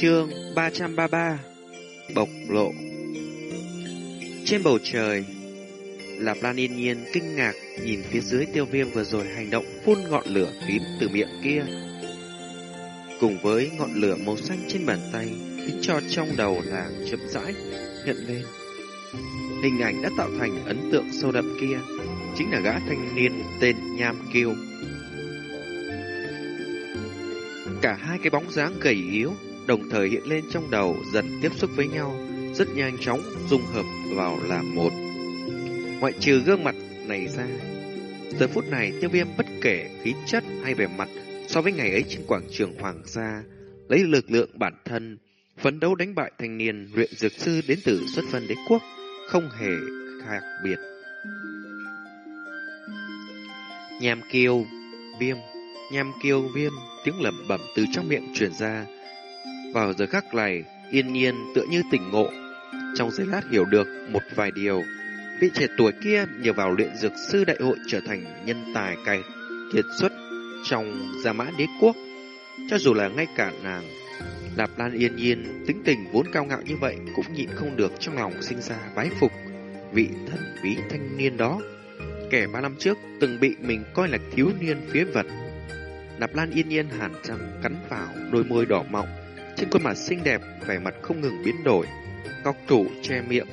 Chương 333 Bộc lộ Trên bầu trời, Lạp Lan yên nhiên kinh ngạc nhìn phía dưới tiêu viêm vừa rồi hành động phun ngọn lửa tím từ miệng kia. Cùng với ngọn lửa màu xanh trên bàn tay, khiến cho trong đầu là chậm rãi hiện lên. Hình ảnh đã tạo thành ấn tượng sâu đậm kia, chính là gã thanh niên tên Nham Kiêu. Cả hai cái bóng dáng gầy yếu đồng thời hiện lên trong đầu dần tiếp xúc với nhau, rất nhanh chóng dung hợp vào làm một. Ngoại trừ gương mặt này ra, giờ phút này tiêu viêm bất kể khí chất hay vẻ mặt so với ngày ấy trên quảng trường Hoàng gia, lấy lực lượng bản thân, phấn đấu đánh bại thanh niên luyện dược sư đến từ xuất phân đế quốc, không hề khác biệt. Nhàm kiêu, viêm, nham kiêu viêm, tiếng lẩm bẩm từ trong miệng truyền ra, vào giờ khắc này, yên nhiên tựa như tỉnh ngộ. Trong giây lát hiểu được một vài điều, vị trẻ tuổi kia nhờ vào luyện dược sư đại hội trở thành nhân tài cày kiệt xuất trong gia mã đế quốc. Cho dù là ngay cả nàng, Lạp Lan yên nhiên, tính tình vốn cao ngạo như vậy cũng nhịn không được trong lòng sinh ra bái phục vị thần bí thanh niên đó. Kẻ ba năm trước từng bị mình coi là thiếu niên phía vật. Lạp Lan yên nhiên hàn răng cắn vào đôi môi đỏ mọng, trên khuôn mặt xinh đẹp, vẻ mặt không ngừng biến đổi. Ngọc trụ che miệng,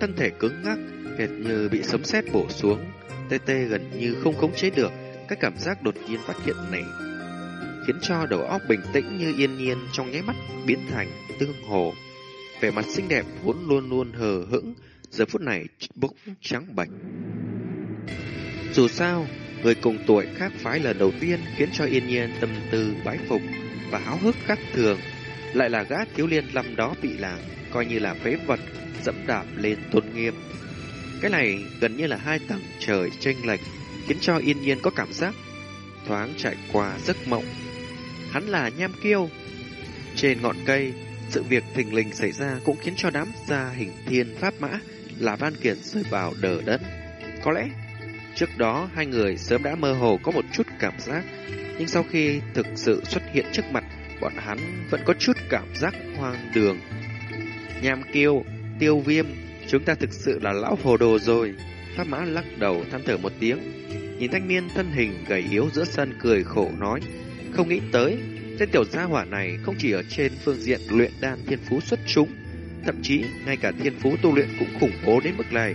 thân thể cứng ngắc, hệt như bị sấm sét bổ xuống. Tê tê gần như không khống chế được cái cảm giác đột nhiên phát hiện này. Khiến cho đầu óc bình tĩnh như yên nhiên trong nháy mắt biến thành tương hồ. Vẻ mặt xinh đẹp vốn luôn luôn hờ hững, giờ phút này bốc trắng bạch. Dù sao, người cùng tuổi khác phái lần đầu tiên khiến cho yên nhiên tâm tư bái phục và háo hức khác thường lại là gã thiếu liên năm đó bị làm coi như là phế vật dẫm đạp lên tôn nghiêm. Cái này gần như là hai tầng trời chênh lệch, khiến cho yên nhiên có cảm giác thoáng trải qua giấc mộng. Hắn là nham kiêu. Trên ngọn cây, sự việc thình lình xảy ra cũng khiến cho đám gia hình thiên pháp mã là Văn Kiệt rơi vào đờ đất. Có lẽ trước đó hai người sớm đã mơ hồ có một chút cảm giác, nhưng sau khi thực sự xuất hiện trước mặt bọn hắn vẫn có chút cảm giác hoang đường. Nham kiêu, tiêu viêm, chúng ta thực sự là lão hồ đồ rồi. Pháp mã lắc đầu than thở một tiếng, nhìn thanh niên thân hình gầy yếu giữa sân cười khổ nói, không nghĩ tới, tên tiểu gia hỏa này không chỉ ở trên phương diện luyện đan thiên phú xuất chúng, thậm chí ngay cả thiên phú tu luyện cũng khủng bố đến mức này.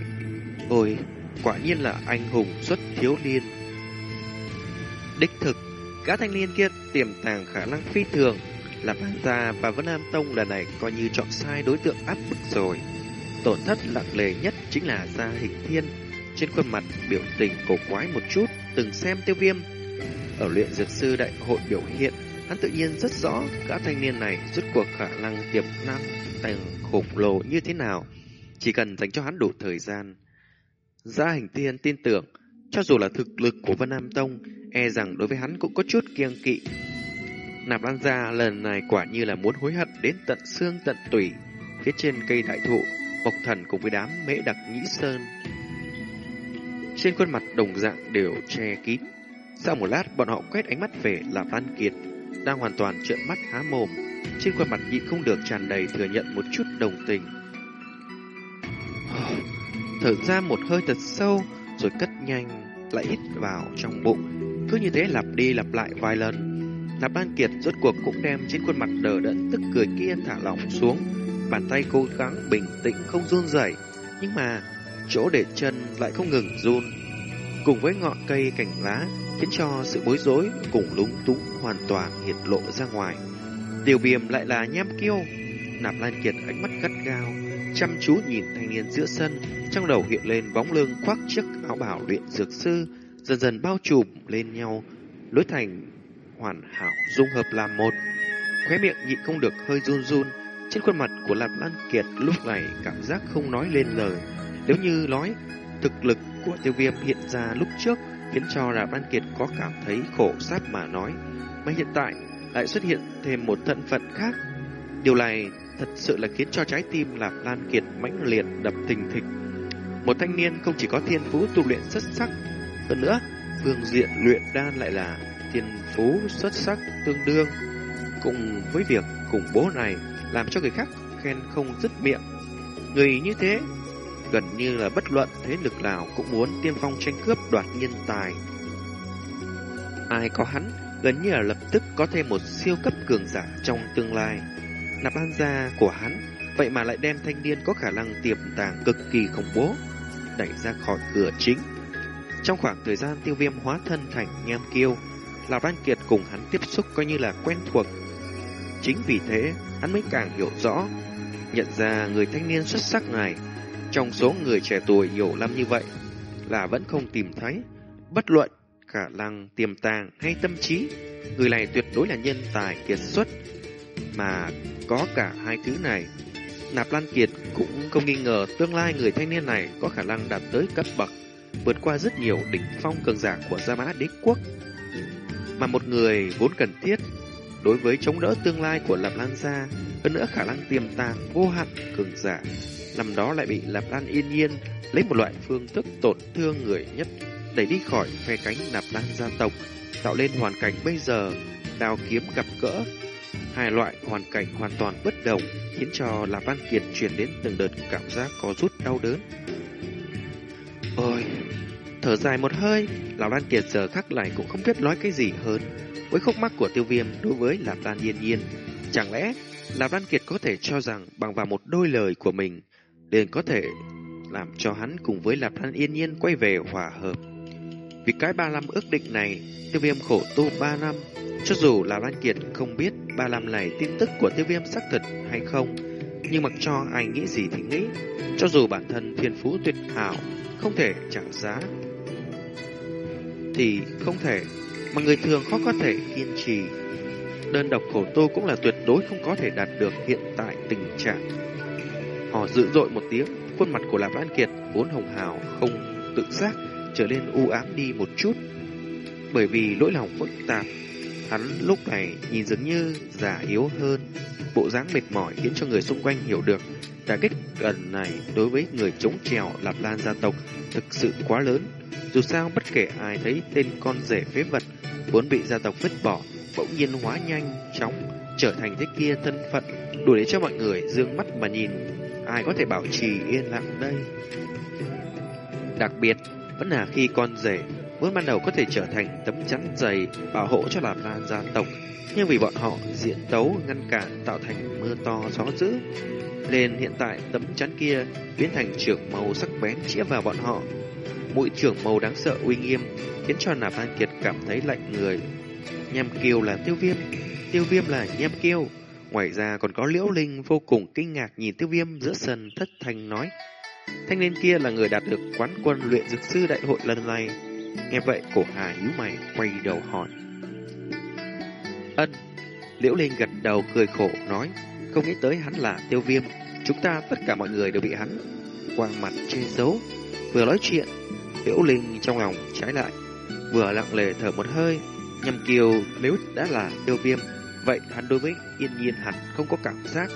Ôi, quả nhiên là anh hùng xuất thiếu niên. Đích thực, Gã thanh niên kia tiềm tàng khả năng phi thường, Lạp Hàn Gia và Vân Nam Tông lần này coi như chọn sai đối tượng áp bức rồi. Tổn thất nặng nề nhất chính là Gia Hình Thiên, trên khuôn mặt biểu tình cổ quái một chút, từng xem tiêu viêm. Ở luyện dược sư đại hội biểu hiện, hắn tự nhiên rất rõ gã thanh niên này rút cuộc khả năng tiềm năng tàng khủng lồ như thế nào. Chỉ cần dành cho hắn đủ thời gian. Gia Hình Thiên tin tưởng, cho dù là thực lực của Vân Nam Tông, e rằng đối với hắn cũng có chút kiêng kỵ. Nạp Lan Gia lần này quả như là muốn hối hận đến tận xương tận tủy. Phía trên cây đại thụ, Mộc Thần cùng với đám mễ đặc nhĩ sơn. Trên khuôn mặt đồng dạng đều che kín. Sau một lát, bọn họ quét ánh mắt về Lạp Lan Kiệt, đang hoàn toàn trợn mắt há mồm. Trên khuôn mặt nhịn không được tràn đầy thừa nhận một chút đồng tình. Thở ra một hơi thật sâu, rồi cất nhanh lại ít vào trong bụng. Cứ như thế lặp đi lặp lại vài lần. Lạp Ban Kiệt rốt cuộc cũng đem trên khuôn mặt đờ đẫn tức cười kia thả lỏng xuống. Bàn tay cố gắng bình tĩnh không run rẩy, nhưng mà chỗ để chân lại không ngừng run. Cùng với ngọn cây cành lá khiến cho sự bối rối cùng lúng túng hoàn toàn hiện lộ ra ngoài. Điều viêm lại là nham kiêu. Nạp Lan Kiệt ánh mắt gắt gao, chăm chú nhìn thanh niên giữa sân, trong đầu hiện lên bóng lưng khoác chiếc áo bảo luyện dược sư, dần dần bao trùm lên nhau, lối thành hoàn hảo dung hợp làm một. Khóe miệng nhịn không được hơi run run, trên khuôn mặt của Lạp Lan Kiệt lúc này cảm giác không nói lên lời. Nếu như nói, thực lực của tiêu viêm hiện ra lúc trước khiến cho Lạp Lan Kiệt có cảm thấy khổ sát mà nói, mà hiện tại lại xuất hiện thêm một thân phận khác. Điều này thật sự là khiến cho trái tim Lạp Lan Kiệt mãnh liệt đập thình thịch. Một thanh niên không chỉ có thiên phú tu luyện xuất sắc, hơn nữa, phương diện luyện đan lại là thiên phú xuất sắc tương đương. cùng với việc khủng bố này làm cho người khác khen không dứt miệng. Người như thế, gần như là bất luận thế lực nào cũng muốn tiên phong tranh cướp đoạt nhân tài. Ai có hắn, gần như là lập tức có thêm một siêu cấp cường giả trong tương lai. Nạp Lan gia của hắn, vậy mà lại đem thanh niên có khả năng tiềm tàng cực kỳ khủng bố, đẩy ra khỏi cửa chính. Trong khoảng thời gian tiêu viêm hóa thân thành nham kiêu, Lạp Lan Kiệt cùng hắn tiếp xúc coi như là quen thuộc. Chính vì thế, hắn mới càng hiểu rõ, nhận ra người thanh niên xuất sắc này, trong số người trẻ tuổi hiểu lắm như vậy, là vẫn không tìm thấy, bất luận khả năng tiềm tàng hay tâm trí, người này tuyệt đối là nhân tài kiệt xuất, mà có cả hai thứ này. Nạp Lan Kiệt cũng không nghi ngờ tương lai người thanh niên này có khả năng đạt tới cấp bậc, vượt qua rất nhiều đỉnh phong cường giả của Gia Mã Đế Quốc mà một người vốn cần thiết đối với chống đỡ tương lai của Lạp Lan gia, hơn nữa khả năng tiềm tàng vô hạn cường giả, năm đó lại bị Lạp Lan yên nhiên lấy một loại phương thức tổn thương người nhất đẩy đi khỏi phe cánh nạp Lan gia tộc, tạo lên hoàn cảnh bây giờ đào kiếm gặp cỡ. Hai loại hoàn cảnh hoàn toàn bất đồng khiến cho Lạp văn Kiệt truyền đến từng đợt cảm giác có rút đau đớn. Ôi, Thở dài một hơi, lạp văn Kiệt giờ khắc lại cũng không biết nói cái gì hơn. Với khúc mắc của tiêu viêm đối với Lạp Lan Yên Yên, chẳng lẽ Lạp Lan Kiệt có thể cho rằng bằng vào một đôi lời của mình, liền có thể làm cho hắn cùng với Lạp Lan Yên Yên quay về hòa hợp. Vì cái ba năm ước định này, tiêu viêm khổ tu ba năm, cho dù là Lan Kiệt không biết ba năm này tin tức của tiêu viêm xác thực hay không, nhưng mặc cho ai nghĩ gì thì nghĩ, cho dù bản thân thiên phú tuyệt hảo, không thể trả giá thì không thể, mà người thường khó có thể kiên trì. Đơn độc khổ tu cũng là tuyệt đối không có thể đạt được hiện tại tình trạng. Họ dữ dội một tiếng, khuôn mặt của Lạp Lan Kiệt vốn hồng hào không tự giác trở nên u ám đi một chút. Bởi vì lỗi lòng phức tạp, hắn lúc này nhìn dường như già yếu hơn, bộ dáng mệt mỏi khiến cho người xung quanh hiểu được đả kích gần này đối với người chống trèo Lạp Lan gia tộc thực sự quá lớn. Dù sao bất kể ai thấy tên con rể phế vật vốn bị gia tộc vứt bỏ, bỗng nhiên hóa nhanh chóng trở thành thế kia thân phận, đủ để cho mọi người dương mắt mà nhìn, ai có thể bảo trì yên lặng đây. Đặc biệt, vẫn là khi con rể vốn ban đầu có thể trở thành tấm chắn dày bảo hộ cho Lạp Lan gia tộc, nhưng vì bọn họ diễn tấu ngăn cản tạo thành mưa to gió dữ, nên hiện tại tấm chắn kia biến thành trưởng màu sắc bén chĩa vào bọn họ, mũi trưởng màu đáng sợ uy nghiêm, khiến cho Nạp Lan Kiệt cảm thấy lạnh người. Nham Kiều là tiêu viêm, tiêu viêm là Nham Kiều. Ngoài ra còn có Liễu Linh vô cùng kinh ngạc nhìn tiêu viêm giữa sân thất thanh nói. Thanh niên kia là người đạt được quán quân luyện dược sư đại hội lần này. Nghe vậy cổ hà nhíu mày quay đầu hỏi. Ân, Liễu Linh gật đầu cười khổ nói, không nghĩ tới hắn là tiêu viêm. Chúng ta tất cả mọi người đều bị hắn quang mặt che giấu. Vừa nói chuyện, Liễu Linh trong lòng trái lại, vừa lặng lề thở một hơi, nhầm kiều nếu đã là tiêu viêm, vậy hắn đối với yên nhiên hẳn không có cảm giác.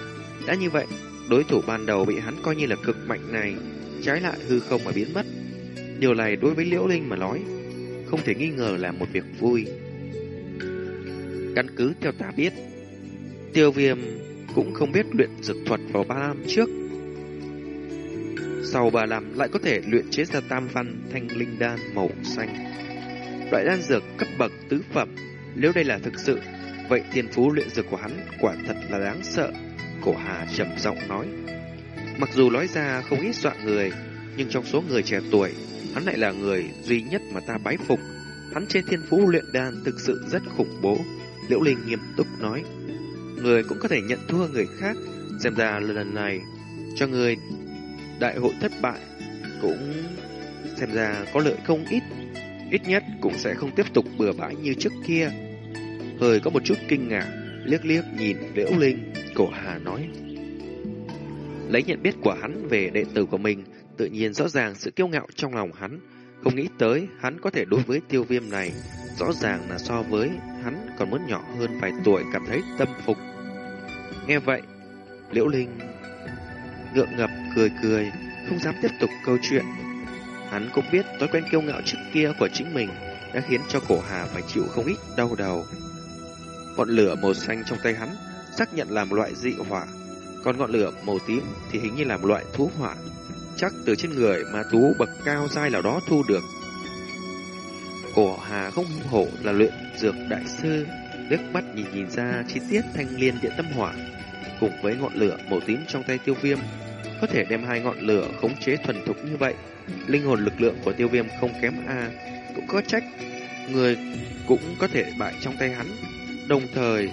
Đã như vậy, đối thủ ban đầu bị hắn coi như là cực mạnh này, trái lại hư không mà biến mất. Điều này đối với Liễu Linh mà nói, không thể nghi ngờ là một việc vui. Căn cứ theo ta biết, tiêu viêm cũng không biết luyện dược thuật vào ba năm trước, sau ba năm lại có thể luyện chế ra tam văn thanh linh đan màu xanh. Loại đan dược cấp bậc tứ phẩm, nếu đây là thực sự, vậy thiên phú luyện dược của hắn quả thật là đáng sợ. Cổ Hà trầm giọng nói. Mặc dù nói ra không ít dọa người, nhưng trong số người trẻ tuổi, hắn lại là người duy nhất mà ta bái phục. Hắn trên thiên phú luyện đan thực sự rất khủng bố. Liễu Linh nghiêm túc nói. Người cũng có thể nhận thua người khác, xem ra lần này cho người đại hội thất bại cũng xem ra có lợi không ít, ít nhất cũng sẽ không tiếp tục bừa bãi như trước kia. Hơi có một chút kinh ngạc, liếc liếc nhìn Liễu Linh, cổ Hà nói. Lấy nhận biết của hắn về đệ tử của mình, tự nhiên rõ ràng sự kiêu ngạo trong lòng hắn, không nghĩ tới hắn có thể đối với tiêu viêm này, rõ ràng là so với hắn còn muốn nhỏ hơn vài tuổi cảm thấy tâm phục. Nghe vậy, Liễu Linh ngượng ngập cười cười, không dám tiếp tục câu chuyện. Hắn cũng biết thói quen kiêu ngạo trước kia của chính mình đã khiến cho cổ hà phải chịu không ít đau đầu. Ngọn lửa màu xanh trong tay hắn xác nhận làm loại dị hỏa, còn ngọn lửa màu tím thì hình như là một loại thú hỏa, chắc từ trên người mà thú bậc cao dai nào đó thu được. Cổ Hà không hổ là luyện dược đại sư, liếc mắt nhìn nhìn ra chi tiết thanh liên điện tâm hỏa, cùng với ngọn lửa màu tím trong tay tiêu viêm, có thể đem hai ngọn lửa khống chế thuần thục như vậy. Linh hồn lực lượng của tiêu viêm không kém A, cũng có trách, người cũng có thể bại trong tay hắn, đồng thời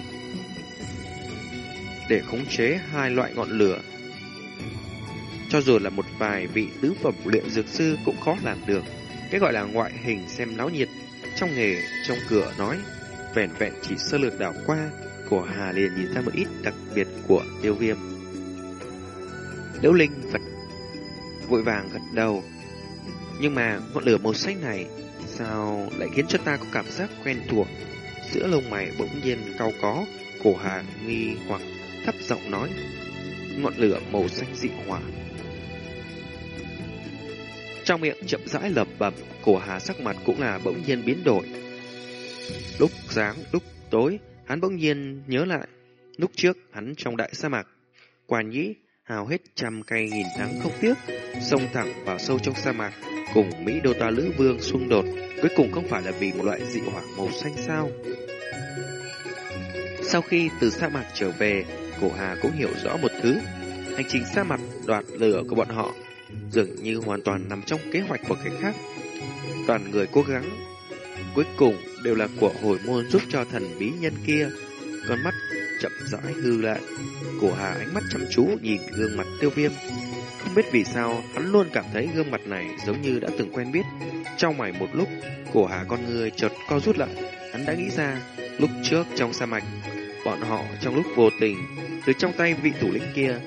để khống chế hai loại ngọn lửa. Cho dù là một vài vị tứ phẩm luyện dược sư cũng khó làm được. Cái gọi là ngoại hình xem náo nhiệt trong nghề trong cửa nói vẻn vẹn chỉ sơ lược đảo qua của Hà liền nhìn ra một ít đặc biệt của tiêu viêm. Liễu Linh vật vội vàng gật đầu. Nhưng mà ngọn lửa màu xanh này sao lại khiến cho ta có cảm giác quen thuộc? Giữa lông mày bỗng nhiên cao có, cổ Hà nghi hoặc thấp giọng nói. Ngọn lửa màu xanh dị hỏa trong miệng chậm rãi lẩm bẩm, cổ hà sắc mặt cũng là bỗng nhiên biến đổi. Lúc sáng, lúc tối, hắn bỗng nhiên nhớ lại. Lúc trước, hắn trong đại sa mạc, quan nhĩ, hào hết trăm cây nghìn nắng không tiếc, xông thẳng vào sâu trong sa mạc, cùng Mỹ Đô Ta Lữ Vương xung đột, cuối cùng không phải là vì một loại dị hỏa màu xanh sao. Sau khi từ sa mạc trở về, cổ hà cũng hiểu rõ một thứ. Hành trình xa mặt đoạt lửa của bọn họ dường như hoàn toàn nằm trong kế hoạch của kẻ khác. Toàn người cố gắng, cuối cùng đều là của hồi môn giúp cho thần bí nhân kia. Con mắt chậm rãi hư lại, cổ hà ánh mắt chăm chú nhìn gương mặt tiêu viêm. Không biết vì sao, hắn luôn cảm thấy gương mặt này giống như đã từng quen biết. Trong mày một lúc, cổ hà con người chợt co rút lại, hắn đã nghĩ ra, lúc trước trong sa mạch, bọn họ trong lúc vô tình, từ trong tay vị thủ lĩnh kia,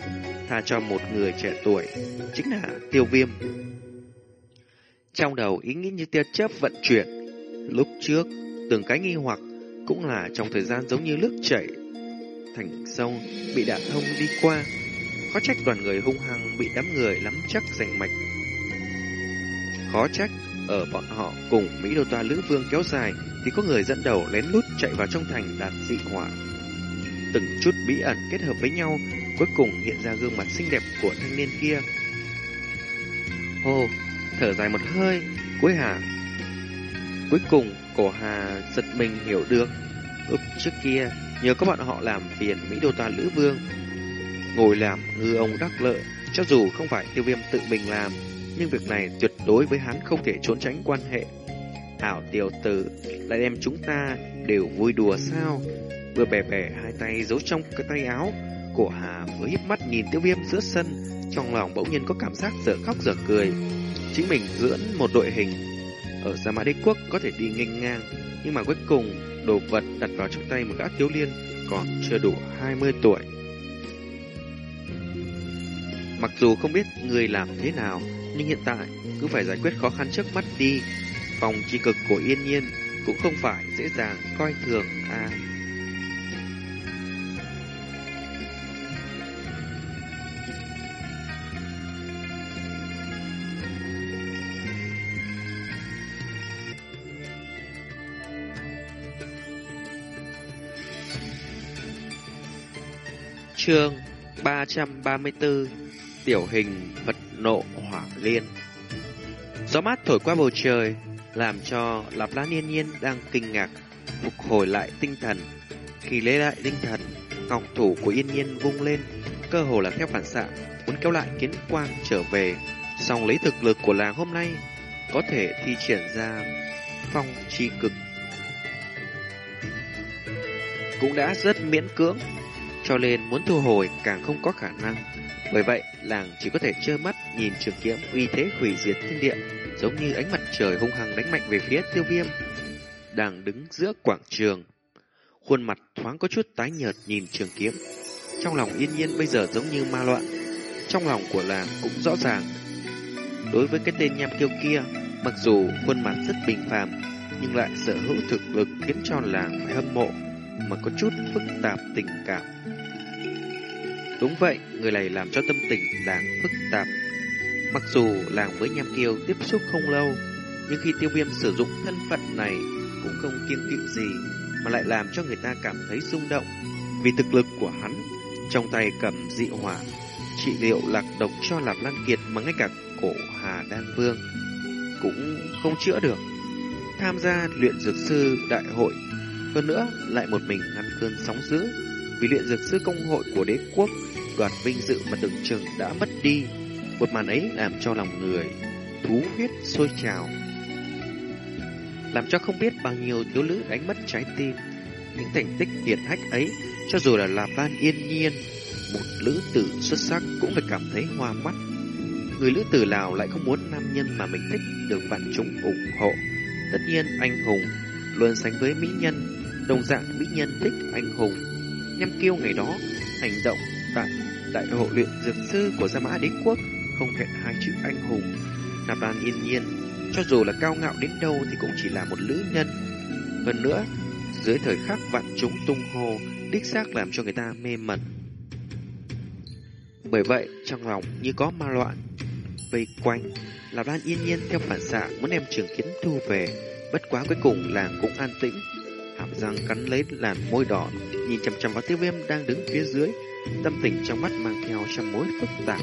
tha cho một người trẻ tuổi, chính là tiêu viêm. Trong đầu ý nghĩ như tia chớp vận chuyển, lúc trước từng cái nghi hoặc cũng là trong thời gian giống như nước chảy thành sông bị đạn thông đi qua. Khó trách đoàn người hung hăng bị đám người lắm chắc giành mạch. Khó trách ở bọn họ cùng Mỹ Đô Toa Lữ Vương kéo dài thì có người dẫn đầu lén lút chạy vào trong thành đạt dị hỏa. Từng chút bí ẩn kết hợp với nhau cuối cùng hiện ra gương mặt xinh đẹp của thanh niên kia. Hồ, thở dài một hơi, cuối hà. Cuối cùng, cổ hà giật mình hiểu được. Lúc trước kia, nhờ các bạn họ làm phiền Mỹ Đô Ta Lữ Vương. Ngồi làm ngư ông đắc lợi, cho dù không phải tiêu viêm tự mình làm, nhưng việc này tuyệt đối với hắn không thể trốn tránh quan hệ. Hảo tiểu tử lại đem chúng ta đều vui đùa sao? Vừa bẻ bẻ hai tay giấu trong cái tay áo, Cổ Hà mới híp mắt nhìn tiêu viêm giữa sân, trong lòng bỗng nhiên có cảm giác dở khóc dở cười. Chính mình dưỡng một đội hình ở Gia Mã Đế Quốc có thể đi nghênh ngang, nhưng mà cuối cùng đồ vật đặt vào trong tay một gã thiếu liên còn chưa đủ 20 tuổi. Mặc dù không biết người làm thế nào, nhưng hiện tại cứ phải giải quyết khó khăn trước mắt đi. Phòng chi cực của yên nhiên cũng không phải dễ dàng coi thường a Chương 334 Tiểu hình vật nộ hỏa liên. Gió mát thổi qua bầu trời, Làm cho Lạp Lá Niên Nhiên đang kinh ngạc, Phục hồi lại tinh thần. Khi lấy lại tinh thần, Ngọc thủ của Yên Nhiên vung lên, Cơ hồ là theo phản xạ, Muốn kéo lại kiến quang trở về. Xong lấy thực lực của làng hôm nay, Có thể thi triển ra Phong chi cực. Cũng đã rất miễn cưỡng cho nên muốn thu hồi càng không có khả năng. Bởi vậy, làng chỉ có thể trơ mắt nhìn trường kiếm uy thế hủy diệt thiên địa, giống như ánh mặt trời hung hăng đánh mạnh về phía tiêu viêm, đang đứng giữa quảng trường. Khuôn mặt thoáng có chút tái nhợt nhìn trường kiếm. Trong lòng yên nhiên bây giờ giống như ma loạn. Trong lòng của làng cũng rõ ràng. Đối với cái tên nham tiêu kia, mặc dù khuôn mặt rất bình phàm, nhưng lại sở hữu thực lực khiến cho làng phải hâm mộ mà có chút phức tạp tình cảm. Đúng vậy, người này làm cho tâm tình làng phức tạp. Mặc dù làng với Nham Kiêu tiếp xúc không lâu, nhưng khi tiêu viêm sử dụng thân phận này cũng không kiêng kỵ gì, mà lại làm cho người ta cảm thấy rung động. Vì thực lực của hắn, trong tay cầm dị hỏa, trị liệu lạc độc cho Lạp Lan Kiệt mà ngay cả cổ Hà Đan Vương cũng không chữa được. Tham gia luyện dược sư đại hội, hơn nữa lại một mình ngăn cơn sóng dữ. Vì luyện dược sư công hội của đế quốc, đoạt vinh dự mà tưởng chừng đã mất đi. Một màn ấy làm cho lòng người thú huyết sôi trào làm cho không biết bao nhiêu thiếu nữ đánh mất trái tim. Những thành tích hiển hách ấy, cho dù là là van yên nhiên, một nữ tử xuất sắc cũng phải cảm thấy hoa mắt. Người nữ tử nào lại không muốn nam nhân mà mình thích được vạn chúng ủng hộ. Tất nhiên anh hùng luôn sánh với mỹ nhân, đồng dạng mỹ nhân thích anh hùng. Nhâm kiêu ngày đó, hành động tại đại hội luyện dược sư của Gia Mã Đế Quốc không hẹn hai chữ anh hùng. Nạp Lan yên nhiên cho dù là cao ngạo đến đâu thì cũng chỉ là một nữ nhân. Hơn nữa, dưới thời khắc vạn chúng tung hô, đích xác làm cho người ta mê mẩn. Bởi vậy, trong lòng như có ma loạn, vây quanh, Lạp Lan yên nhiên theo phản xạ muốn đem trường kiến thu về, bất quá cuối cùng làng cũng an tĩnh. Hàm răng cắn lấy làn môi đỏ, nhìn chằm chằm vào tiêu viêm đang đứng phía dưới, tâm tình trong mắt mang theo trăm mối phức tạp.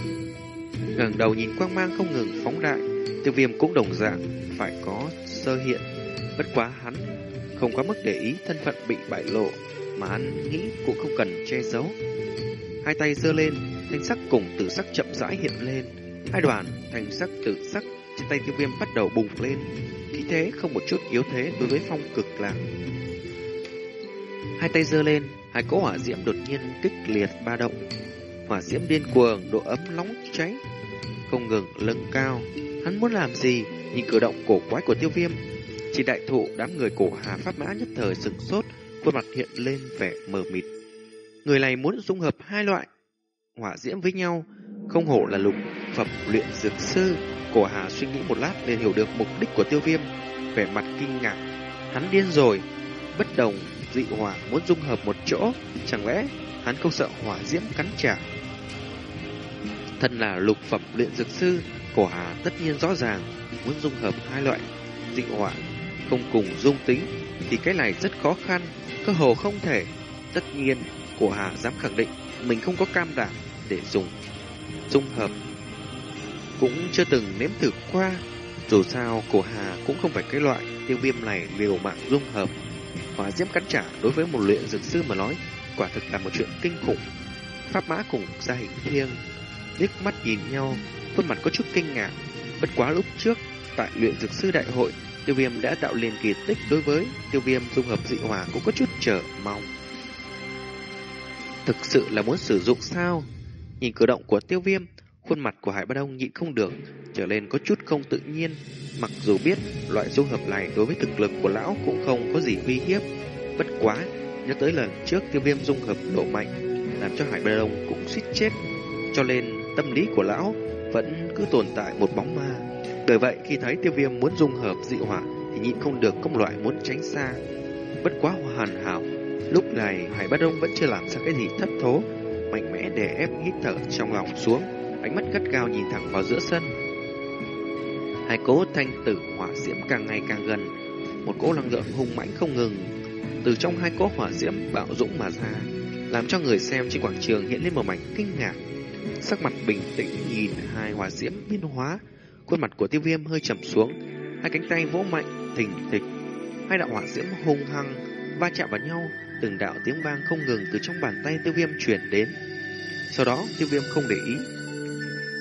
ngẩng đầu nhìn quang mang không ngừng phóng đại, Tiêu viêm cũng đồng dạng phải có sơ hiện. Bất quá hắn không quá mức để ý thân phận bị bại lộ, mà hắn nghĩ cũng không cần che giấu. Hai tay giơ lên, thanh sắc cùng tử sắc chậm rãi hiện lên. Hai đoàn thành sắc tự sắc trên tay tiêu viêm bắt đầu bùng lên. Khí thế không một chút yếu thế đối với phong cực lạc. Hai tay giơ lên, hai cỗ hỏa diễm đột nhiên kích liệt ba động. Hỏa diễm điên cuồng, độ ấm nóng cháy, không ngừng lưng cao, Hắn muốn làm gì? Nhìn cử động cổ quái của tiêu viêm. Chỉ đại thụ đám người cổ hà pháp mã nhất thời sừng sốt, khuôn mặt hiện lên vẻ mờ mịt. Người này muốn dung hợp hai loại hỏa diễm với nhau, không hổ là lục phẩm luyện dược sư. Cổ hà suy nghĩ một lát liền hiểu được mục đích của tiêu viêm, vẻ mặt kinh ngạc. Hắn điên rồi, bất đồng dị hỏa muốn dung hợp một chỗ, chẳng lẽ hắn không sợ hỏa diễm cắn trả? Thân là lục phẩm luyện dược sư, Cổ Hà tất nhiên rõ ràng muốn dung hợp hai loại dị hỏa không cùng dung tính thì cái này rất khó khăn, cơ hồ không thể. Tất nhiên, Cổ Hà dám khẳng định mình không có cam đảm để dùng dung hợp. Cũng chưa từng nếm thử qua, dù sao Cổ Hà cũng không phải cái loại tiêu viêm này liều mạng dung hợp. Hóa diễm cắn trả đối với một luyện dược sư mà nói, quả thực là một chuyện kinh khủng. Pháp mã cùng gia hình thiêng, liếc mắt nhìn nhau, khuôn mặt có chút kinh ngạc. Bất quá lúc trước, tại luyện dược sư đại hội, tiêu viêm đã tạo liền kỳ tích đối với tiêu viêm dung hợp dị hỏa cũng có chút chờ mong. Thực sự là muốn sử dụng sao? Nhìn cử động của tiêu viêm, khuôn mặt của Hải Bất Đông nhịn không được, trở lên có chút không tự nhiên. Mặc dù biết loại dung hợp này đối với thực lực của lão cũng không có gì uy hiếp. Bất quá, nhớ tới lần trước tiêu viêm dung hợp độ mạnh, làm cho Hải Bất Đông cũng suýt chết. Cho nên tâm lý của lão vẫn cứ tồn tại một bóng ma. Bởi vậy khi thấy tiêu viêm muốn dung hợp dị hỏa thì nhịn không được công loại muốn tránh xa. Bất quá hoàn hảo, lúc này Hải Bất Đông vẫn chưa làm ra cái gì thất thố, mạnh mẽ để ép hít thở trong lòng xuống, ánh mắt gắt gao nhìn thẳng vào giữa sân. Hai cỗ thanh tử hỏa diễm càng ngày càng gần, một cỗ năng lượng hung mãnh không ngừng từ trong hai cỗ hỏa diễm bạo dũng mà ra, làm cho người xem trên quảng trường hiện lên một mảnh kinh ngạc. Sắc mặt bình tĩnh nhìn hai hỏa diễm biến hóa, khuôn mặt của tiêu viêm hơi trầm xuống, hai cánh tay vỗ mạnh, thình thịch. Hai đạo hỏa diễm hung hăng va chạm vào nhau, từng đạo tiếng vang không ngừng từ trong bàn tay tiêu viêm truyền đến. Sau đó, tiêu viêm không để ý.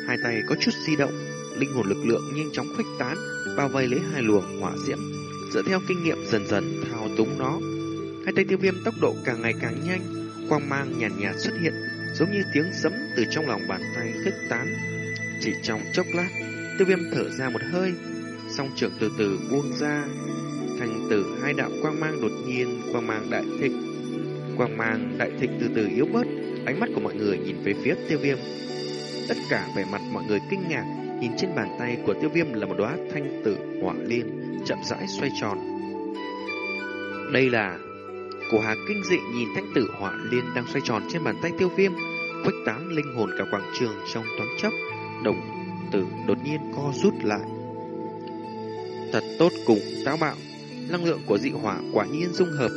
Hai tay có chút di động, linh hồn lực lượng nhanh chóng khuếch tán, bao vây lấy hai luồng hỏa diễm, dựa theo kinh nghiệm dần dần thao túng nó. Hai tay tiêu viêm tốc độ càng ngày càng nhanh, quang mang nhàn nhạt, nhạt xuất hiện, giống như tiếng sấm từ trong lòng bàn tay khuếch tán. Chỉ trong chốc lát, tiêu viêm thở ra một hơi, song trưởng từ từ buông ra, thành từ hai đạo quang mang đột nhiên quang mang đại thịnh. Quang mang đại thịnh từ từ yếu bớt, ánh mắt của mọi người nhìn về phía tiêu viêm. Tất cả vẻ mặt mọi người kinh ngạc, nhìn trên bàn tay của tiêu viêm là một đóa thanh tử hỏa liên, chậm rãi xoay tròn. Đây là Cổ Hà kinh dị nhìn thanh tử hỏa liên đang xoay tròn trên bàn tay tiêu viêm, khuếch tán linh hồn cả quảng trường trong thoáng chốc, đồng tử đột nhiên co rút lại. Thật tốt cùng táo bạo, năng lượng của dị hỏa quả nhiên dung hợp,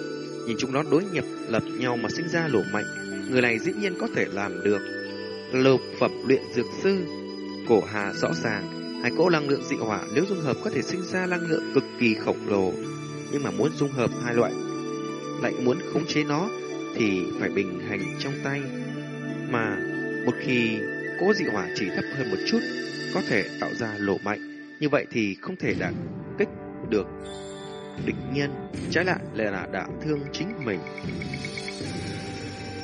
nhìn chúng nó đối nhập lập nhau mà sinh ra lỗ mạnh. Người này dĩ nhiên có thể làm được. Lục phẩm luyện dược sư, cổ hà rõ ràng, hai cỗ năng lượng dị hỏa nếu dung hợp có thể sinh ra năng lượng cực kỳ khổng lồ. Nhưng mà muốn dung hợp hai loại, lại muốn khống chế nó thì phải bình hành trong tay. Mà một khi cỗ dị hỏa chỉ thấp hơn một chút, có thể tạo ra lỗ mạnh, như vậy thì không thể đạt kích được địch nhân, trái lại là đả thương chính mình.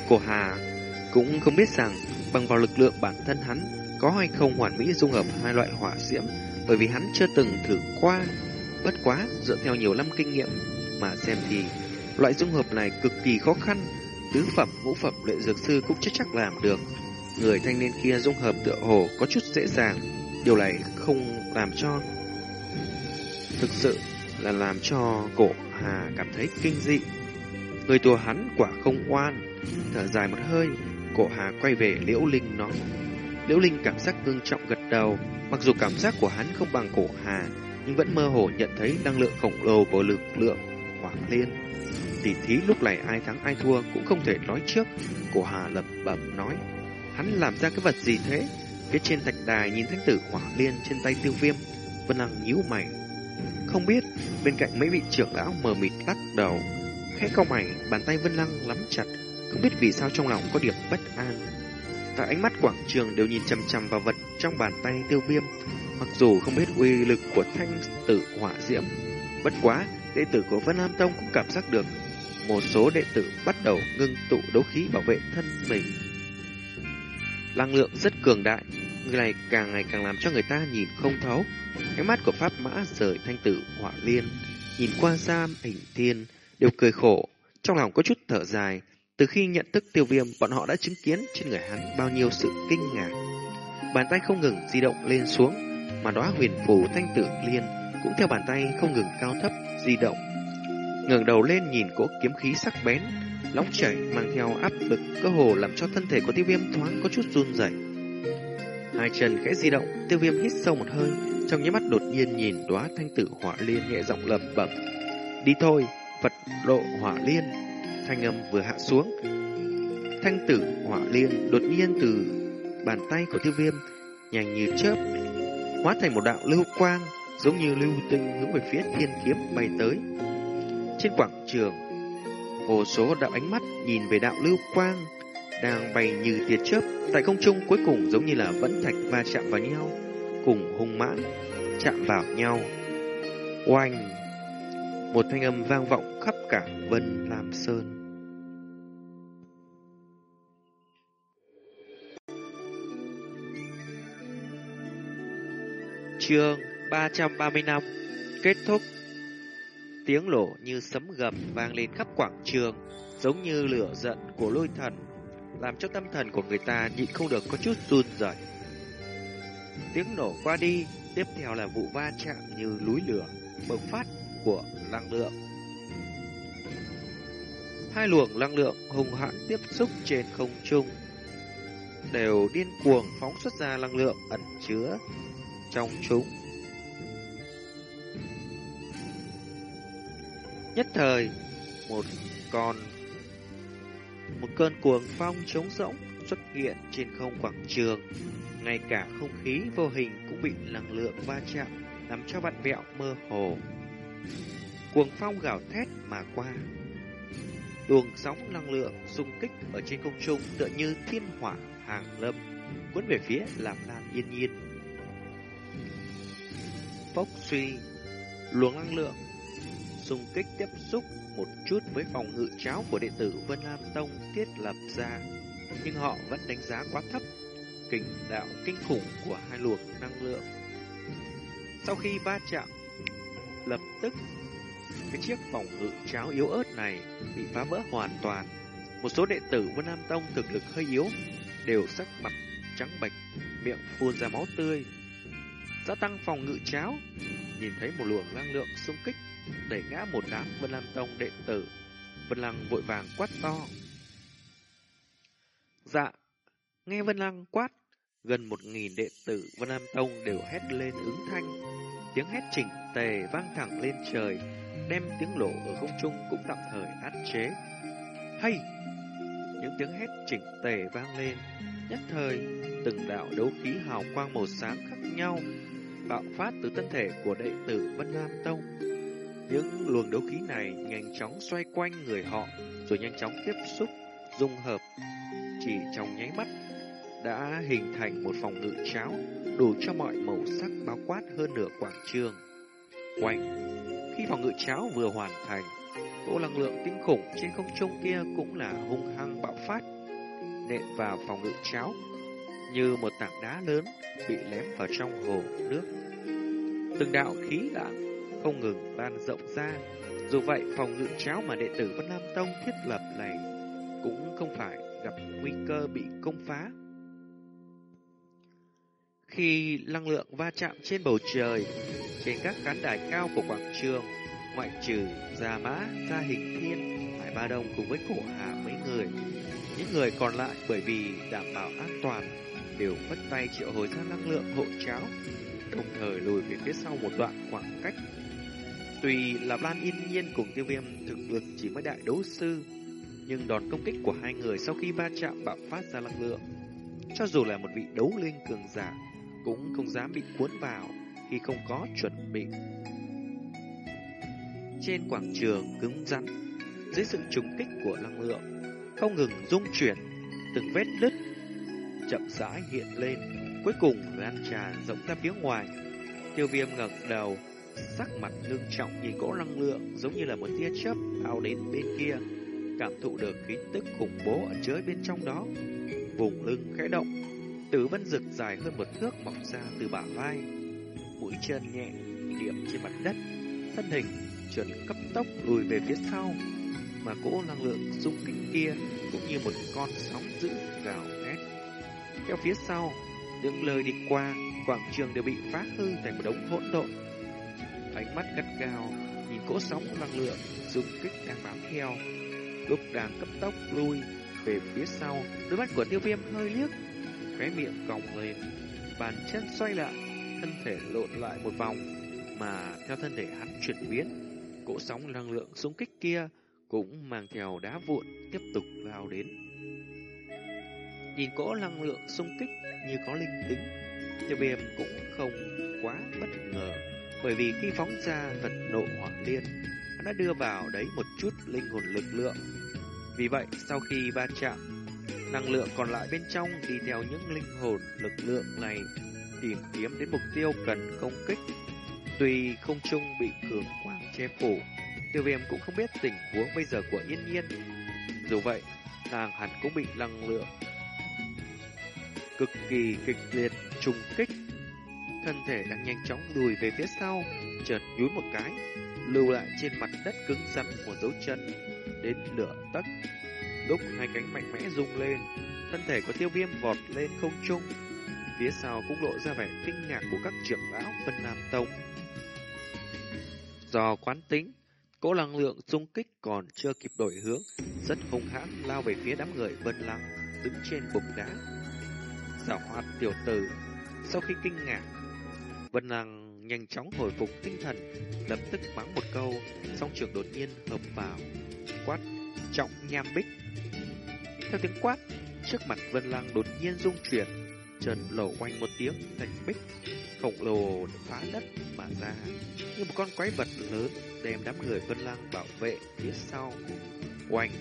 Cổ Hà cũng không biết rằng bằng vào lực lượng bản thân hắn có hay không hoàn mỹ dung hợp hai loại hỏa diễm bởi vì hắn chưa từng thử qua. Bất quá, dựa theo nhiều năm kinh nghiệm mà xem thì loại dung hợp này cực kỳ khó khăn, tứ phẩm, ngũ phẩm luyện dược sư cũng chưa chắc làm được. Người thanh niên kia dung hợp tựa hồ có chút dễ dàng, điều này không làm cho thực sự là làm cho cổ Hà cảm thấy kinh dị. Người tùa hắn quả không oan, thở dài một hơi, cổ Hà quay về Liễu Linh nói. Liễu Linh cảm giác ngưng trọng gật đầu, mặc dù cảm giác của hắn không bằng cổ Hà, nhưng vẫn mơ hồ nhận thấy năng lượng khổng lồ của lực lượng hỏa liên. Tỷ thí lúc này ai thắng ai thua cũng không thể nói trước, cổ Hà lẩm bẩm nói. Hắn làm ra cái vật gì thế? Phía trên thạch đài nhìn thánh tử hỏa liên trên tay tiêu viêm, Vân Lăng nhíu mày. Không biết, bên cạnh mấy vị trưởng lão mờ mịt lắc đầu. Khẽ không mày, bàn tay Vân Lăng lắm chặt, không biết vì sao trong lòng có điểm bất an. Cả ánh mắt quảng trường đều nhìn chằm chằm vào vật trong bàn tay tiêu viêm, mặc dù không biết uy lực của thanh tử hỏa diễm. Bất quá, đệ tử của Vân Lam Tông cũng cảm giác được một số đệ tử bắt đầu ngưng tụ đấu khí bảo vệ thân mình. Năng lượng rất cường đại, người này càng ngày càng làm cho người ta nhìn không thấu. Ánh mắt của Pháp Mã rời thanh tử hỏa liên, nhìn qua giam hình thiên, đều cười khổ, trong lòng có chút thở dài. Từ khi nhận thức tiêu viêm, bọn họ đã chứng kiến trên người hắn bao nhiêu sự kinh ngạc. Bàn tay không ngừng di động lên xuống, mà đóa huyền phù thanh tử liên cũng theo bàn tay không ngừng cao thấp di động. ngẩng đầu lên nhìn cỗ kiếm khí sắc bén, nóng chảy mang theo áp lực cơ hồ làm cho thân thể của tiêu viêm thoáng có chút run rẩy. Hai chân khẽ di động, tiêu viêm hít sâu một hơi, trong nháy mắt đột nhiên nhìn đóa thanh tử hỏa liên nhẹ giọng lẩm bẩm. Đi thôi, Phật độ hỏa liên. Thanh âm vừa hạ xuống. Thanh tử hỏa liên đột nhiên từ bàn tay của tiêu viêm, nhanh như chớp, hóa thành một đạo lưu quang, giống như lưu tinh hướng về phía thiên kiếm bay tới. Trên quảng trường, vô số đạo ánh mắt nhìn về đạo lưu quang, đang bay như tia chớp tại không trung cuối cùng giống như là vẫn thạch va chạm vào nhau, cùng hung mãn chạm vào nhau. Oanh! Một thanh âm vang vọng khắp cả Vân Lam Sơn. Chương 335 Kết thúc Tiếng lổ như sấm gầm vang lên khắp quảng trường, giống như lửa giận của lôi thần, làm cho tâm thần của người ta nhịn không được có chút run rẩy. Tiếng nổ qua đi, tiếp theo là vụ va chạm như núi lửa, bộc phát của năng lượng. Hai luồng năng lượng hùng hãn tiếp xúc trên không trung, đều điên cuồng phóng xuất ra năng lượng ẩn chứa trong chúng. Nhất thời, một con một cơn cuồng phong trống rỗng xuất hiện trên không quảng trường. Ngay cả không khí vô hình cũng bị năng lượng va chạm, làm cho vặn vẹo mơ hồ. Cuồng phong gào thét mà qua. Luồng sóng năng lượng xung kích ở trên không trung tựa như thiên hỏa hàng lâm, cuốn về phía làm lan yên nhiên. Phốc suy, luồng năng lượng xung kích tiếp xúc một chút với phòng ngự cháo của đệ tử Vân Lam Tông thiết lập ra, nhưng họ vẫn đánh giá quá thấp kình đạo kinh khủng của hai luồng năng lượng. Sau khi va chạm, lập tức cái chiếc phòng ngự cháo yếu ớt này bị phá vỡ hoàn toàn. Một số đệ tử Vân Nam Tông thực lực hơi yếu đều sắc mặt trắng bệch, miệng phun ra máu tươi. Gia tăng phòng ngự cháo, nhìn thấy một luồng năng lượng xung kích đẩy ngã một đám Vân nam Tông đệ tử. Vân Lăng vội vàng quát to. Dạ, nghe Vân Lăng quát, gần một nghìn đệ tử Vân nam Tông đều hét lên ứng thanh. Tiếng hét chỉnh tề vang thẳng lên trời, đem tiếng lộ ở không trung cũng tạm thời át chế. Hay! Những tiếng hét chỉnh tề vang lên, nhất thời từng đạo đấu khí hào quang màu sáng khác nhau bạo phát từ thân thể của đệ tử Vân Nam Tông. Những luồng đấu khí này nhanh chóng xoay quanh người họ, rồi nhanh chóng tiếp xúc, dung hợp. Chỉ trong nháy mắt, đã hình thành một phòng ngự cháo, đủ cho mọi màu sắc bao quát hơn nửa quảng trường. Quanh, khi phòng ngự cháo vừa hoàn thành, cỗ năng lượng kinh khủng trên không trung kia cũng là hung hăng bạo phát, nện vào phòng ngự cháo, như một tảng đá lớn bị lém vào trong hồ nước. Từng đạo khí lãng không ngừng lan rộng ra. Dù vậy, phòng ngự cháo mà đệ tử Vân Nam Tông thiết lập này cũng không phải gặp nguy cơ bị công phá. Khi năng lượng va chạm trên bầu trời, trên các khán đài cao của quảng trường, ngoại trừ Gia Mã, Gia Hình Thiên, Hải Ba Đông cùng với cổ hà mấy người, những người còn lại bởi vì đảm bảo an toàn đều vất tay triệu hồi ra năng lượng hộ cháo, đồng thời lùi về phía sau một đoạn khoảng cách Tuy là Lan Yên Nhiên cùng tiêu viêm thực lực chỉ mới đại đấu sư, nhưng đòn công kích của hai người sau khi va chạm bạo phát ra năng lượng. Cho dù là một vị đấu linh cường giả, cũng không dám bị cuốn vào khi không có chuẩn bị. Trên quảng trường cứng rắn, dưới sự trùng kích của năng lượng, không ngừng rung chuyển, từng vết nứt chậm rãi hiện lên, cuối cùng lan tràn rộng ra phía ngoài. Tiêu viêm ngẩng đầu, sắc mặt ngưng trọng nhìn cỗ năng lượng giống như là một tia chớp bao đến bên kia, cảm thụ được khí tức khủng bố ở chứa bên trong đó. Vùng lưng khẽ động, tử vân rực dài hơn một thước mọc ra từ bả vai, mũi chân nhẹ điểm trên mặt đất, thân hình chuẩn cấp tốc lùi về phía sau, mà cỗ năng lượng xung kích kia cũng như một con sóng dữ gào thét. Theo phía sau, những lời đi qua, quảng trường đều bị phá hư thành một đống hỗn độn ánh mắt gắt gao nhìn cỗ sóng năng lượng xung kích đang bám theo. Lúc đang cấp tốc lui về phía sau, đôi mắt của tiêu viêm hơi liếc, khóe miệng còng lên, bàn chân xoay lại, thân thể lộn lại một vòng, mà theo thân thể hắn chuyển biến, cỗ sóng năng lượng xung kích kia cũng mang theo đá vụn tiếp tục lao đến. Nhìn cỗ năng lượng xung kích như có linh tính, tiêu viêm cũng không quá bất ngờ bởi vì khi phóng ra vật nộ hỏa liên, hắn đã đưa vào đấy một chút linh hồn lực lượng. Vì vậy, sau khi va chạm, năng lượng còn lại bên trong đi theo những linh hồn lực lượng này tìm kiếm đến mục tiêu cần công kích. Tuy không trung bị cường quang che phủ, tiêu viêm cũng không biết tình huống bây giờ của yên nhiên. Dù vậy, nàng hẳn cũng bị năng lượng cực kỳ kịch liệt trùng kích thân thể đang nhanh chóng lùi về phía sau, chợt nhún một cái, lưu lại trên mặt đất cứng rắn một dấu chân đến lửa tấc. Lúc hai cánh mạnh mẽ rung lên, thân thể của tiêu viêm vọt lên không trung, phía sau cũng lộ ra vẻ kinh ngạc của các trưởng lão phân Nam Tông. Do quán tính, cỗ năng lượng xung kích còn chưa kịp đổi hướng, rất hung hãn lao về phía đám người Vân Lăng đứng trên bục đá. Giảo hoạt tiểu tử, sau khi kinh ngạc, Vân Lăng nhanh chóng hồi phục tinh thần, lập tức mắng một câu, song trường đột nhiên hợp vào, quát, trọng nham bích. Theo tiếng quát, trước mặt Vân Lăng đột nhiên rung chuyển, trần lổ quanh một tiếng thành bích, khổng lồ phá đất mà ra, như một con quái vật lớn đem đám người Vân Lăng bảo vệ phía sau. Oanh,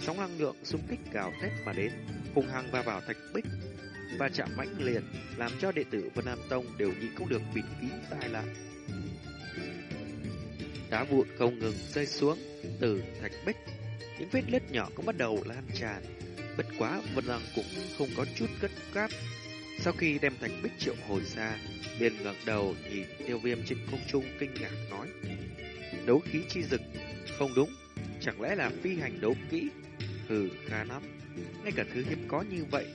sóng năng lượng xung kích gào thét mà đến, hung hăng va vào thạch bích, và chạm mãnh liệt làm cho đệ tử Vân Nam Tông đều nhịn không được bịt kín tai lại. Đá vụn không ngừng rơi xuống từ thạch bích, những vết lết nhỏ cũng bắt đầu lan tràn. Bất quá Vân Lăng cũng không có chút cất cáp. Sau khi đem thạch bích triệu hồi ra, liền ngẩng đầu nhìn tiêu viêm trên không trung kinh ngạc nói. Đấu khí chi dực, không đúng, chẳng lẽ là phi hành đấu kỹ? Hừ, khá lắm, ngay cả thứ hiếm có như vậy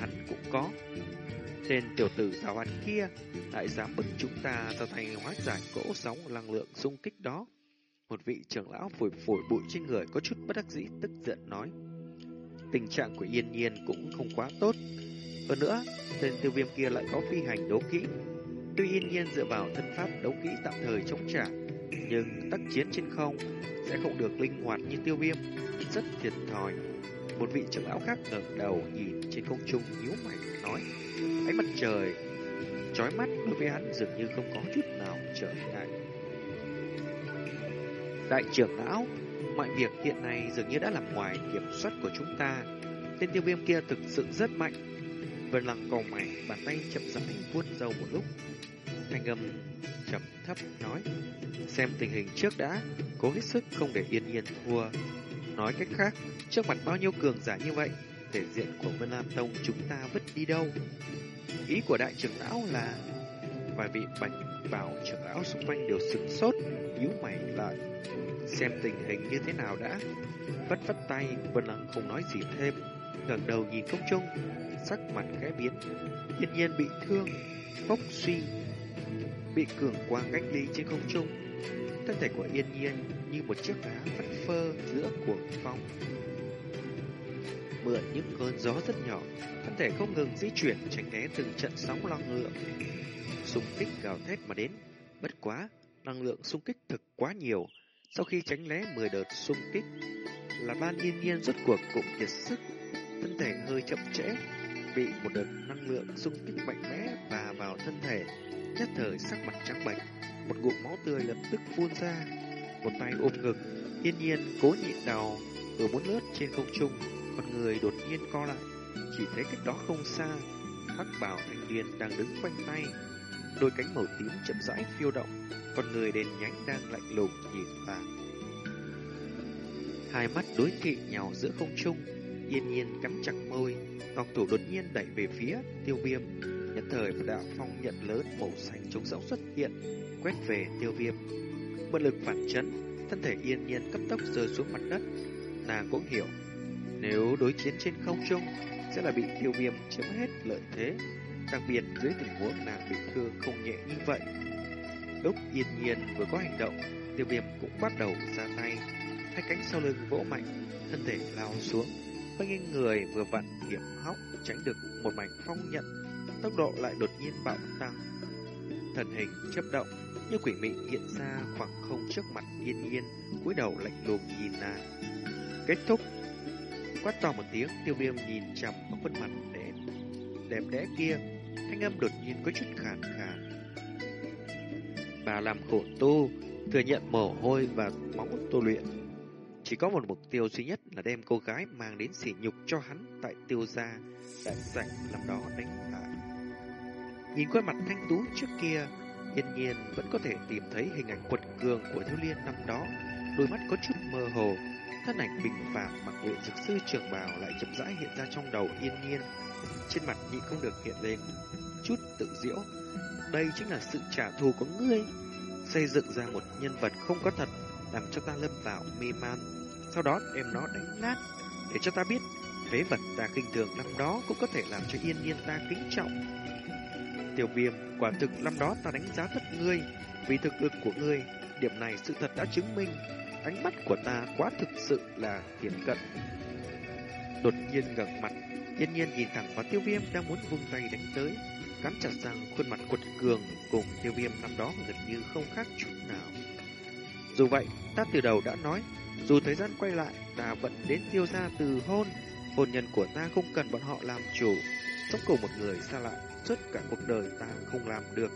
hắn cũng có. Tên tiểu tử giáo hoạt kia lại dám bức chúng ta ra thành hóa giải cỗ sóng năng lượng xung kích đó. Một vị trưởng lão phổi phổi bụi trên người có chút bất đắc dĩ tức giận nói. Tình trạng của Yên Nhiên cũng không quá tốt. Hơn nữa, tên tiêu viêm kia lại có phi hành đấu kỹ. Tuy Yên Nhiên dựa vào thân pháp đấu kỹ tạm thời chống trả, Nhưng tác chiến trên không sẽ không được linh hoạt như tiêu viêm, rất thiệt thòi. Một vị trưởng lão khác ngẩng đầu nhìn trên không trung nhíu mày nói, ánh mặt trời chói mắt đối với hắn dường như không có chút nào trở ngại. Đại trưởng lão, mọi việc hiện nay dường như đã nằm ngoài kiểm soát của chúng ta. Tên tiêu viêm kia thực sự rất mạnh. Vân lăng cầu mày, bàn tay chậm rãi vuốt dầu một lúc. Thanh âm trầm thấp nói, xem tình hình trước đã, cố hết sức không để yên yên thua. Nói cách khác, trước mặt bao nhiêu cường giả như vậy, thể diện của Vân Lam Tông chúng ta vứt đi đâu? Ý của đại trưởng lão là vài vị bạch bảo trưởng lão xung quanh đều sửng sốt, nhíu mày lại, xem tình hình như thế nào đã. Vất vất tay, Vân Lăng không nói gì thêm, ngẩng đầu nhìn không trung, sắc mặt khẽ biến, nhiên nhiên bị thương, phốc suy, bị cường quang cách ly trên không trung. Thân thể của Yên Nhiên như một chiếc lá phất phơ giữa cuồng phong. Mượn những cơn gió rất nhỏ, thân thể không ngừng di chuyển tránh né từng trận sóng năng lượng. Xung kích gào thét mà đến, bất quá, năng lượng xung kích thực quá nhiều. Sau khi tránh né 10 đợt xung kích, là ban yên nhiên rốt cuộc cũng kiệt sức, thân thể hơi chậm trễ, bị một đợt năng lượng xung kích mạnh mẽ và vào thân thể, nhất thời sắc mặt trắng bệch, một ngụm máu tươi lập tức phun ra, một tay ôm ngực, yên nhiên cố nhịn đau, vừa muốn lướt trên không trung, con người đột nhiên co lại, chỉ thấy cách đó không xa, hắc bảo thanh niên đang đứng quanh tay, đôi cánh màu tím chậm rãi phiêu động, con người đèn nhánh đang lạnh lùng nhìn vào. Hai mắt đối thị nhau giữa không trung, yên nhiên cắn chặt môi, ngọc thủ đột nhiên đẩy về phía tiêu viêm. Nhất thời một đạo phong nhận lớn màu xanh trống rỗng xuất hiện, quét về tiêu viêm. Bất lực phản chấn, thân thể yên nhiên cấp tốc rơi xuống mặt đất. Nàng cũng hiểu, nếu đối chiến trên không trung sẽ là bị tiêu viêm chiếm hết lợi thế, đặc biệt dưới tình huống nàng bị thương không nhẹ như vậy. Lúc yên nhiên vừa có hành động, tiêu viêm cũng bắt đầu ra tay, hai cánh sau lưng vỗ mạnh, thân thể lao xuống, với nghiêng người vừa vặn hiểm hóc tránh được một mảnh phong nhận, tốc độ lại đột nhiên bạo tăng. Thần hình chấp động, như quỷ mị hiện ra khoảng không trước mặt yên nhiên cúi đầu lạnh lùng nhìn nàng. Kết thúc Quát to một tiếng, tiêu viêm nhìn chằm vào khuôn mặt đẹp, đẹp đẽ kia, thanh âm đột nhiên có chút khàn khàn. Bà làm khổ tu, thừa nhận mồ hôi và máu tu luyện. Chỉ có một mục tiêu duy nhất là đem cô gái mang đến sỉ nhục cho hắn tại tiêu gia, đại sảnh làm đó đánh bại Nhìn khuôn mặt thanh tú trước kia, yên nhiên vẫn có thể tìm thấy hình ảnh quật cường của thiếu liên năm đó, đôi mắt có chút mơ hồ, Thân ảnh bình phàm mặc luyện dược sư trường bào lại chậm rãi hiện ra trong đầu yên nhiên. Trên mặt nhị không được hiện lên chút tự diễu. Đây chính là sự trả thù của ngươi. Xây dựng ra một nhân vật không có thật, làm cho ta lâm vào mê man. Sau đó đem nó đánh nát, để cho ta biết phế vật ta kinh thường năm đó cũng có thể làm cho yên nhiên ta kính trọng. Tiểu viêm, quả thực năm đó ta đánh giá thấp ngươi, vì thực lực của ngươi, điểm này sự thật đã chứng minh ánh mắt của ta quá thực sự là thiển cận. Đột nhiên ngẩng mặt, yên nhiên nhìn thẳng vào tiêu viêm đang muốn vung tay đánh tới, cắn chặt răng khuôn mặt quật cường cùng tiêu viêm năm đó gần như không khác chút nào. Dù vậy, ta từ đầu đã nói, dù thời gian quay lại, ta vẫn đến tiêu gia từ hôn, hôn nhân của ta không cần bọn họ làm chủ, sống cùng một người xa lạ, suốt cả cuộc đời ta không làm được.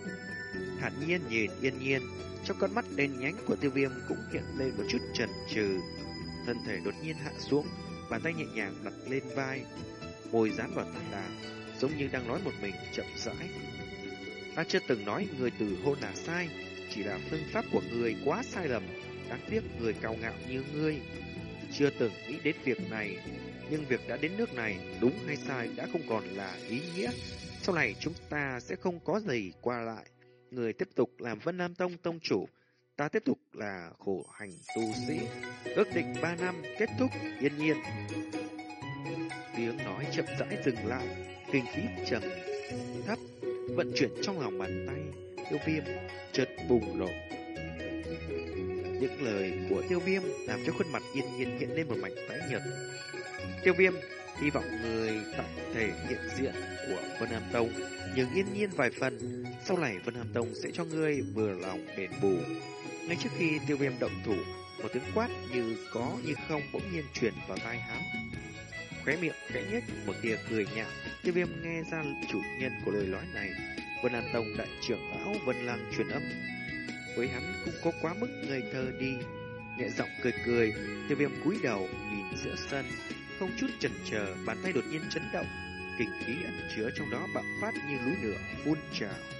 Hàn nhiên nhìn yên nhiên, trong con mắt đen nhánh của tiêu viêm cũng hiện lên một chút chần chừ. Thân thể đột nhiên hạ xuống, bàn tay nhẹ nhàng đặt lên vai, môi dán vào tảng đà, giống như đang nói một mình chậm rãi. Ta chưa từng nói người từ hôn là sai, chỉ là phương pháp của người quá sai lầm, đáng tiếc người cao ngạo như ngươi. Chưa từng nghĩ đến việc này, nhưng việc đã đến nước này, đúng hay sai đã không còn là ý nghĩa. Sau này chúng ta sẽ không có gì qua lại người tiếp tục làm Vân Nam Tông tông chủ, ta tiếp tục là khổ hành tu sĩ. Ước định ba năm kết thúc yên nhiên. Tiếng nói chậm rãi dừng lại, kinh khí trầm thấp, vận chuyển trong lòng bàn tay, tiêu viêm chợt bùng nổ. Những lời của tiêu viêm làm cho khuôn mặt yên nhiên hiện lên một mảnh tái nhợt. Tiêu viêm hy vọng người tại thể hiện diện của Vân Nam Tông nhưng yên nhiên vài phần, sau này Vân Hàm Tông sẽ cho ngươi vừa lòng đền bù. Ngay trước khi tiêu viêm động thủ, một tiếng quát như có như không bỗng nhiên truyền vào tai hắn. Khóe miệng khẽ nhếch một tia cười nhạt, tiêu viêm nghe ra chủ nhân của lời nói này. Vân hàm Tông đại trưởng lão Vân Lăng truyền âm. Với hắn cũng có quá mức ngây thơ đi. Nhẹ giọng cười cười, tiêu viêm cúi đầu nhìn giữa sân, không chút chần chờ, bàn tay đột nhiên chấn động, kinh khí ẩn chứa trong đó bạo phát như núi lửa phun trào.